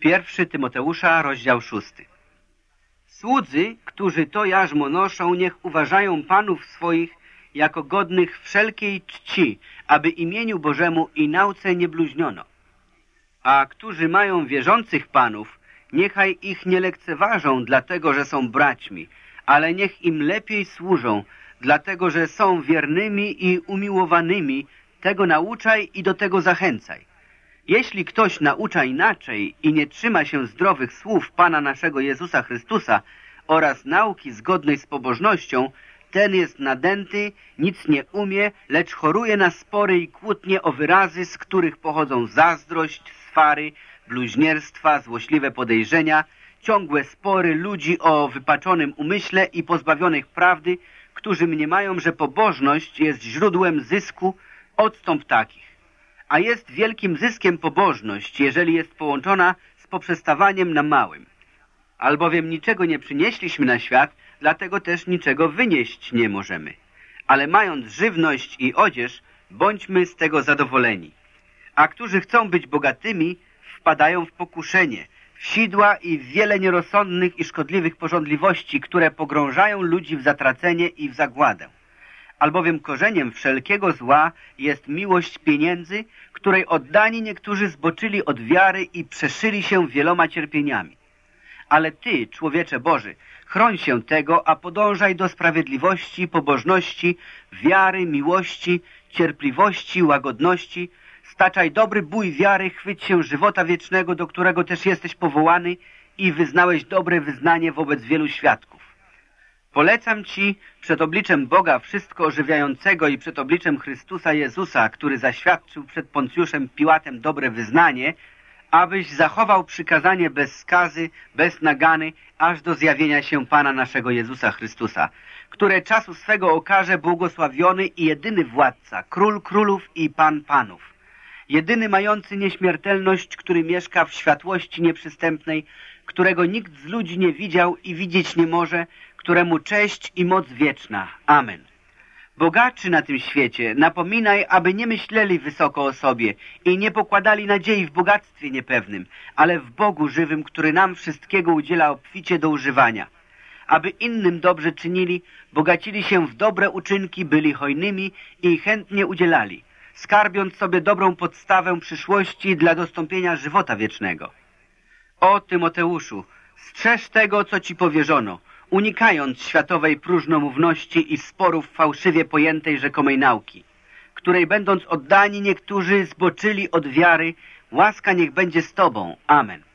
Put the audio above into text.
Pierwszy Tymoteusza, rozdział szósty. Słudzy, którzy to jarzmo noszą, niech uważają panów swoich jako godnych wszelkiej czci, aby imieniu Bożemu i nauce nie bluźniono. A którzy mają wierzących panów, niechaj ich nie lekceważą, dlatego że są braćmi, ale niech im lepiej służą, dlatego że są wiernymi i umiłowanymi, tego nauczaj i do tego zachęcaj. Jeśli ktoś naucza inaczej i nie trzyma się zdrowych słów Pana naszego Jezusa Chrystusa oraz nauki zgodnej z pobożnością, ten jest nadęty, nic nie umie, lecz choruje na spory i kłótnie o wyrazy, z których pochodzą zazdrość, swary, bluźnierstwa, złośliwe podejrzenia, ciągłe spory ludzi o wypaczonym umyśle i pozbawionych prawdy, którzy mniemają, że pobożność jest źródłem zysku, odstąp takich a jest wielkim zyskiem pobożność, jeżeli jest połączona z poprzestawaniem na małym. Albowiem niczego nie przynieśliśmy na świat, dlatego też niczego wynieść nie możemy. Ale mając żywność i odzież, bądźmy z tego zadowoleni. A którzy chcą być bogatymi, wpadają w pokuszenie, w sidła i w wiele nierozsądnych i szkodliwych porządliwości, które pogrążają ludzi w zatracenie i w zagładę albowiem korzeniem wszelkiego zła jest miłość pieniędzy, której oddani niektórzy zboczyli od wiary i przeszyli się wieloma cierpieniami. Ale Ty, człowiecze Boży, chroń się tego, a podążaj do sprawiedliwości, pobożności, wiary, miłości, cierpliwości, łagodności, staczaj dobry bój wiary, chwyć się żywota wiecznego, do którego też jesteś powołany i wyznałeś dobre wyznanie wobec wielu świadków. Polecam Ci przed obliczem Boga wszystko ożywiającego i przed obliczem Chrystusa Jezusa, który zaświadczył przed Poncjuszem Piłatem dobre wyznanie, abyś zachował przykazanie bez skazy, bez nagany, aż do zjawienia się Pana naszego Jezusa Chrystusa, które czasu swego okaże błogosławiony i jedyny władca, król królów i pan panów, jedyny mający nieśmiertelność, który mieszka w światłości nieprzystępnej, którego nikt z ludzi nie widział i widzieć nie może, któremu cześć i moc wieczna. Amen. Bogaczy na tym świecie napominaj, aby nie myśleli wysoko o sobie i nie pokładali nadziei w bogactwie niepewnym, ale w Bogu żywym, który nam wszystkiego udziela obficie do używania. Aby innym dobrze czynili, bogacili się w dobre uczynki, byli hojnymi i chętnie udzielali, skarbiąc sobie dobrą podstawę przyszłości dla dostąpienia żywota wiecznego. O Tymoteuszu, strzeż tego, co ci powierzono – unikając światowej próżnomówności i sporów fałszywie pojętej rzekomej nauki, której będąc oddani niektórzy zboczyli od wiary, łaska niech będzie z Tobą. Amen.